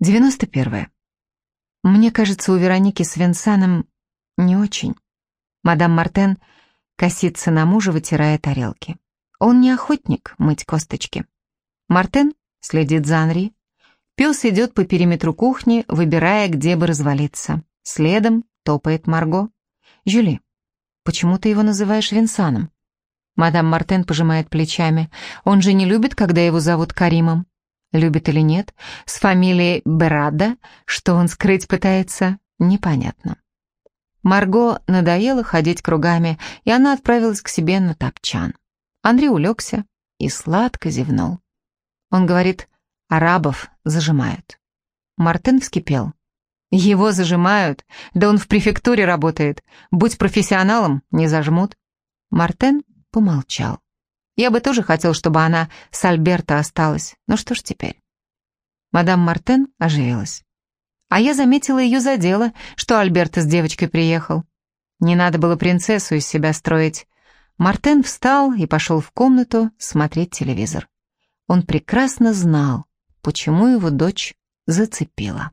91. Мне кажется, у Вероники с Венсаном не очень. Мадам Мартен косится на мужа, вытирая тарелки. Он не охотник мыть косточки. Мартен следит за Анри. Пес идет по периметру кухни, выбирая, где бы развалиться. Следом топает Марго. «Жюли, почему ты его называешь Винсаном?» Мадам Мартен пожимает плечами. «Он же не любит, когда его зовут Каримом». Любит или нет, с фамилией Берада, что он скрыть пытается, непонятно. Марго надоело ходить кругами, и она отправилась к себе на топчан. Андрей улегся и сладко зевнул. Он говорит, арабов зажимают. Мартын вскипел. Его зажимают? Да он в префектуре работает. Будь профессионалом, не зажмут. Мартен помолчал. Я бы тоже хотел, чтобы она с Альберто осталась. Но что ж теперь? Мадам Мартен оживилась. А я заметила ее задело, что Альберто с девочкой приехал. Не надо было принцессу из себя строить. Мартен встал и пошел в комнату смотреть телевизор. Он прекрасно знал, почему его дочь зацепила.